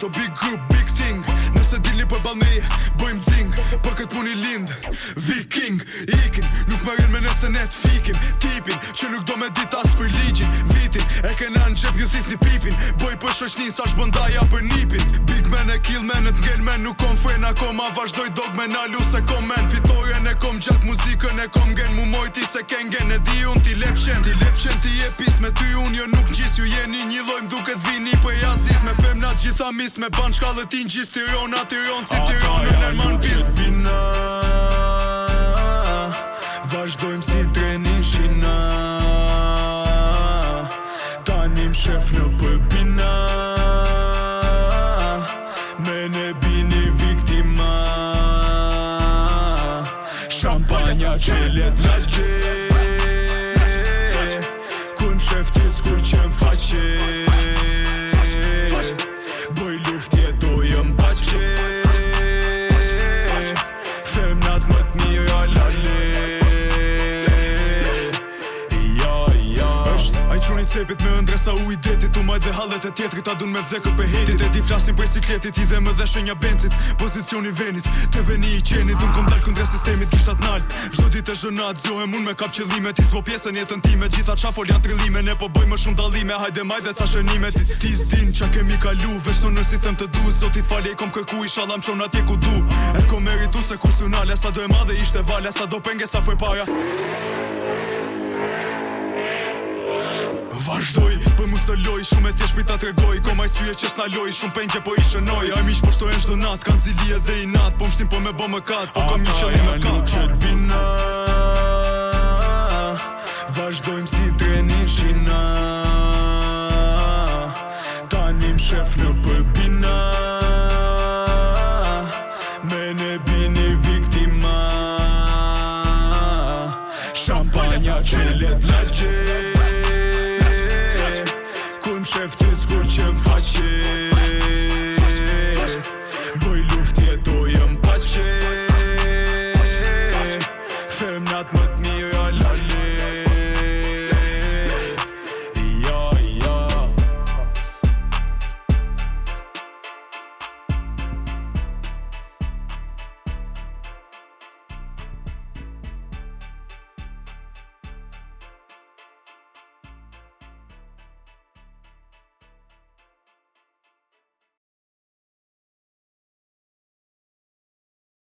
ato big group, big thing Nëse dili për balni, Bëjmë zing Për këtë puni lind, viking Ikin, nuk më rinë me nëse ne të fikim Tipin, që nuk do me dit për ligjin Vitin, e këna në gjep një thith një pipin Boj për shoshnin, sa shbëndaja për nipin Big men e kill men e t'ngel men Nuk kom fren, akoma vazhdoj dog men lu se kom men, Fito kom gjatë muzikën e kom gen Mu mojti se ken gen e di unë ti lefqen Ti lefqen ti e pis me ty unë jo nuk gjis Ju jeni një lojmë duke dhini për po jazis Me femnat gjitha mis me ban shkallë t'in gjis Ti rion atë si ti rion në man pis Ata janë si trenin shina Tanim shef në përbinat Shampanja qëllet i let në gjë Kuj më shëf të që më faqë Bëj lift jetu jë më bëqë Femnat më të mirë a lale Ja, ja është a i cepit me ndresa u i detit Tu maj dhe halet e tjetëri a dun me vdekë për hejtit E di flasin për cikletit i dhe më dhe shenja bencit Pozicion i venit, të veni i qenit Dun kom Kërkën dhe sistemi të kishtat nalt Zdo dit e zhënat zohe mund me kap qëllime Ti zbo pjesën jetën time Gjitha qa fol janë trillime Ne po bëj më shumë dalime Hajde majde ca shënime Ti, ti zdin qa kemi kalu Veç në nësi them të du Zotit fali e kom kërku I shalam qon atje ku du E kom meritu se kur Sa do e madhe ishte vale Sa do penge sa për para Vazhdoj, po mu shumë e thjesht për ta tregoj Ko maj syje që s'na loj, shumë pengje për po i shënoj Aj miq për po shtojnë shdo nat, kanë zili e dhe i nat Po mështim po me bë më kat, po kam një qaj me kat Ata e luqet bina Vazhdojmë si trenin shina Tanim shef në përbina Me ne bini viktima Shampanja qëllet lesgjit Muszę w tym skurczem facie.